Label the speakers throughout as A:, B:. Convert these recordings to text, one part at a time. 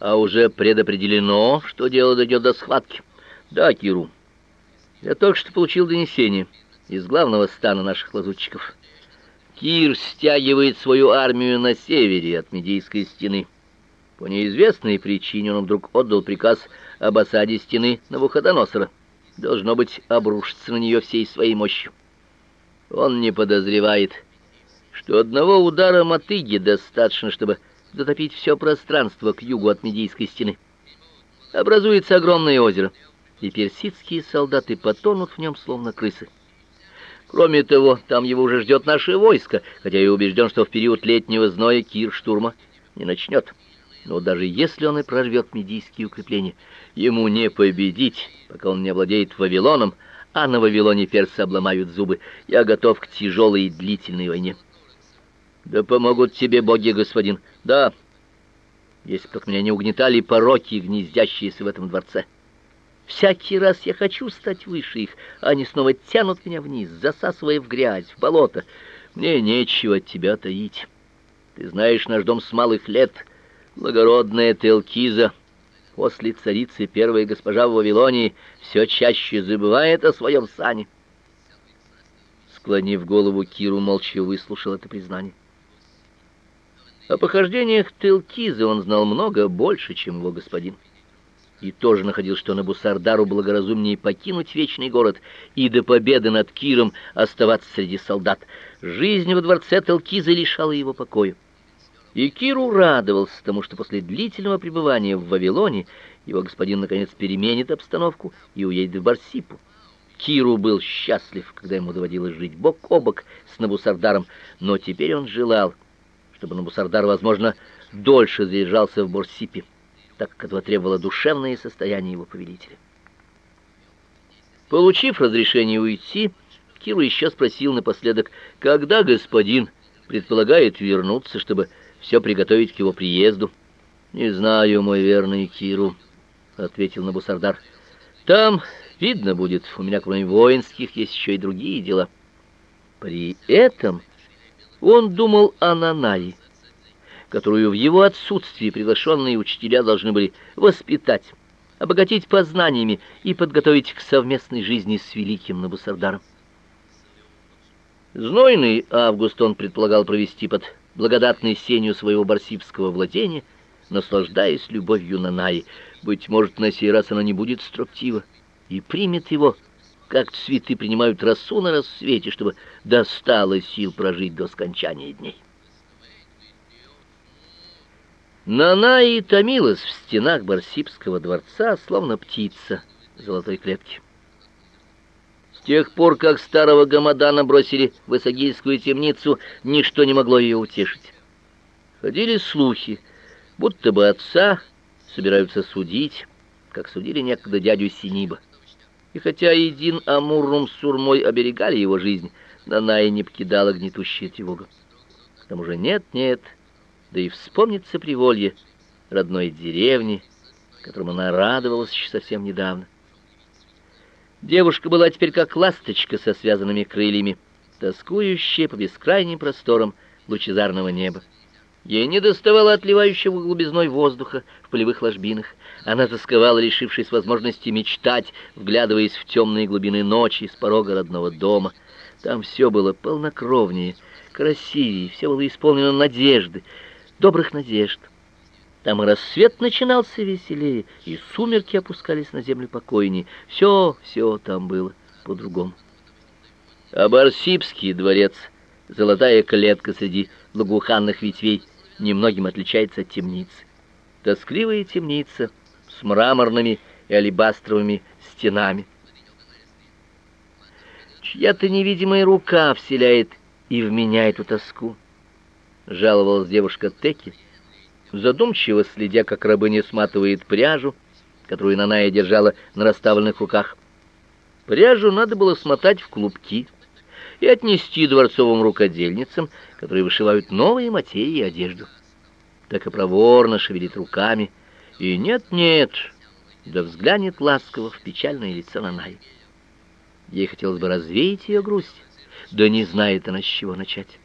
A: А уже предопределено, что дело дойдет до схватки. Да, Киру. Я только что получил донесение из главного стана наших лазутчиков. Кир стягивает свою армию на севере от Медийской стены. По неизвестной причине он вдруг отдал приказ об осаде стены Навуходоносора. Должно быть, обрушиться на нее всей своей мощью. Он не подозревает, что одного удара мотыги достаточно, чтобы затопить все пространство к югу от Медийской стены. Образуется огромное озеро, и персидские солдаты потонут в нем словно крысы. Кроме того, там его уже ждет наше войско, хотя я убежден, что в период летнего зноя Кир штурма не начнет. Но даже если он и прорвет медийские укрепления, ему не победить, пока он не овладеет Вавилоном, а на Вавилоне персы обломают зубы. Я готов к тяжелой и длительной войне. Да помогут тебе боги, господин. Да. Если бы меня не угнетали пороки, гнездящиеся в этом дворце. Всякий раз я хочу стать выше их, а они снова тянут меня вниз, засасывая в грязь, в болото. Мне нечего от тебя таить. Ты знаешь наш дом с малых лет, благородная Телкиза. После царицы первая госпожа в Вавилонии все чаще забывает о своем сане. Склонив голову, Киру молча выслушал это признание. О похождениях Телкизы он знал много больше, чем его господин и тоже находил, что Набусардару благоразумнее покинуть вечный город и до победы над Киром оставаться среди солдат. Жизнь во дворце Телкиза лишала его покоя. И Киру радовался тому, что после длительного пребывания в Вавилоне его господин наконец переменит обстановку и уедет в Барсипу. Киру был счастлив, когда ему доводилось жить бок о бок с Набусардаром, но теперь он желал, чтобы Набусардар, возможно, дольше задержался в Барсипе так как этого требовало душевное состояние его повелителя. Получив разрешение уйти, Киру еще спросил напоследок, когда господин предполагает вернуться, чтобы все приготовить к его приезду. «Не знаю, мой верный Киру», — ответил Набусардар. «Там видно будет, у меня кроме воинских есть еще и другие дела». При этом он думал о Нанае которую в его отсутствии приглашенные учителя должны были воспитать, обогатить познаниями и подготовить к совместной жизни с великим Набусардаром. Знойный август он предполагал провести под благодатной сенью своего барсибского владения, наслаждаясь любовью Нанаи. Быть может, на сей раз она не будет строптива и примет его, как цветы принимают росу на рассвете, чтобы достало сил прожить до скончания дней. Нанаи томилась в стенах Барсибского дворца, словно птица в золотой клетке. С тех пор, как старого Гамадана бросили в Исагильскую темницу, ничто не могло ее утешить. Ходили слухи, будто бы отца собираются судить, как судили некогда дядю Синиба. И хотя Идин Амуррум с Сурмой оберегали его жизнь, Нанаи не покидала гнетущая тревога. К тому же нет-нет, да и вспомнится приволье родной деревни, которому она радовалась еще совсем недавно. Девушка была теперь как ласточка со связанными крыльями, тоскующая по бескрайним просторам лучезарного неба. Ей не доставало отливающего глубизной воздуха в полевых ложбинах. Она тосковала, лишившись возможности мечтать, вглядываясь в темные глубины ночи с порога родного дома. Там все было полнокровнее, красивее, все было исполнено надежды, добрых надежд. Там и рассвет начинался веселее, и сумерки опускались на землю покойнее. Все, все там было по-другому. А Барсибский дворец, золотая клетка среди благоуханных ветвей, немногим отличается от темницы. Тоскливая темница с мраморными и алебастровыми стенами. Чья-то невидимая рука вселяет и в меня эту тоску жаловалась девушка Теки, задумчиво следя, как рабыня сматывает пряжу, которую Наная держала на расставленных руках. Пряжу надо было смотать в клубки и отнести дворцовым рукодельницам, которые вышивают новые материи и одежду. Так и проворно шевелит руками, и нет-нет, да взглянет ласково в печальное лицо Нанаи. Ей хотелось бы развеять ее грусть, да не знает она, с чего начать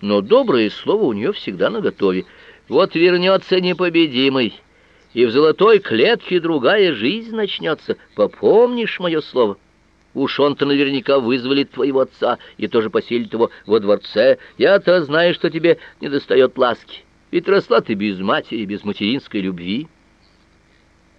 A: но доброе слово у нее всегда наготове. Вот вернется непобедимый, и в золотой клетке другая жизнь начнется. Попомнишь мое слово? Уж он-то наверняка вызволит твоего отца и тоже поселит его во дворце. Я-то знаю, что тебе недостает ласки. Ведь росла ты без матери, без материнской любви.